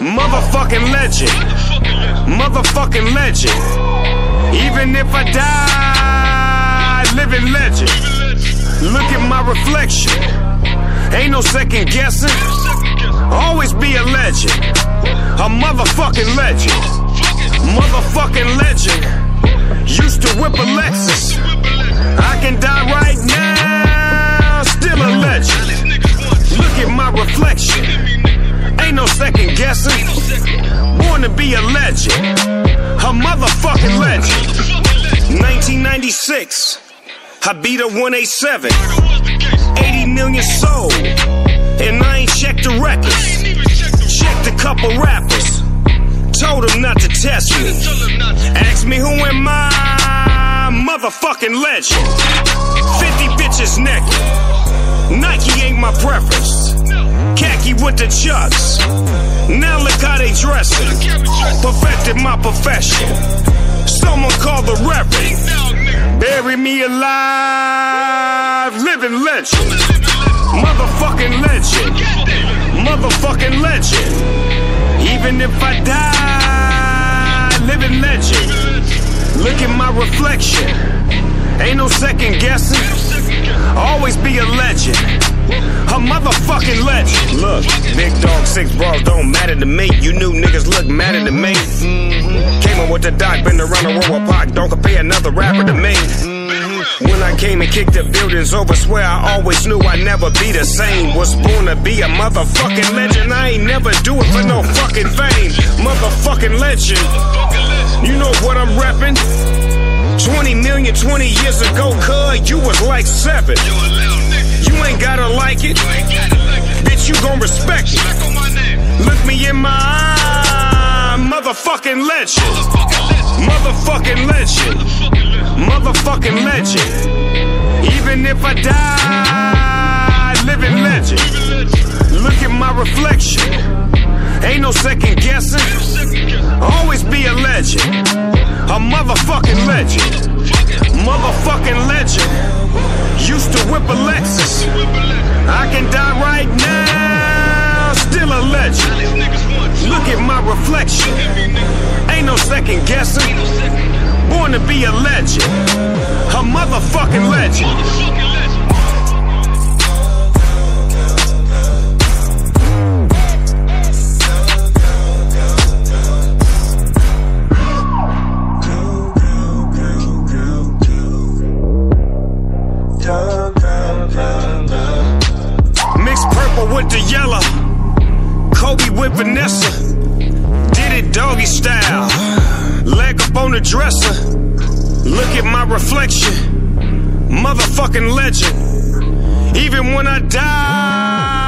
Motherfucking legend. Motherfucking legend. Even if I die, living legend. Look at my reflection. Ain't no second guessing. Always be a legend. A motherfucking legend. Motherfucking legend. Used to whip a Lexus. I can die right now. Still a legend. Look at my reflection. Ain't no second guessing. Born to be a legend. A motherfucking legend. 1996. I beat a 187. 80 million sold. Checked the records. Checked a couple rappers. Told them not to test me. Ask me who am I? Motherfucking legend. 50 bitches naked. Nike ain't my preference. Khaki with the chucks. Now look how they dressing. Perfected my profession. Someone call the reverend. Bury me alive. Living legend. Motherfucking legend. Motherfucking legend. Even if I die, living legend. Look at my reflection. Ain't no second guessing. Always be a legend. A motherfucking legend. Look, big dog, six bras don't matter to me. You new niggas look madder to me. Mm-hmm. Came up with the doc, been around the world with Pac. Don't compare another rapper to me. Came and kicked the buildings over, swear I always knew I'd never be the same. Was born to be a motherfucking legend. I ain't never do it for no fucking fame. Motherfucking legend. You know what I'm reppin'? 20 million 20 years ago, cuz you was like seven. You ain't gotta like it. Bitch, you gon' respect it. Look me in my eye, motherfucking legend. Motherfucking legend. Motherfucking legend. Even if I die, living legend. Look at my reflection. Ain't no second guessing. Always be a legend. A motherfucking legend. Motherfucking legend. Used to whip a Lexus. I can die right now. Still a legend. Look at my reflection. Ain't no second guessing. Born to be a legend. A motherfucking legend. Mixed purple with the yellow. Kobe with Vanessa. Did it doggy style. The dresser. Look at my reflection. Motherfucking legend. Even when I die.